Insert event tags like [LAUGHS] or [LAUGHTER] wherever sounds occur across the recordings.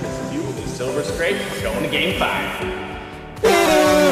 This is you, the Silver Straight, going to game five.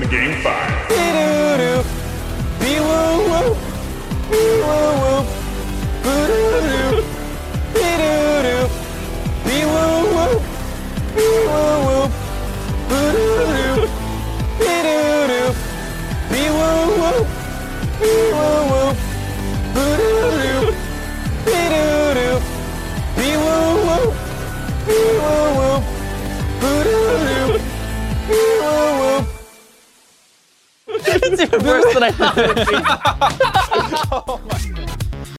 to game five. It's even worse than I thought. [LAUGHS]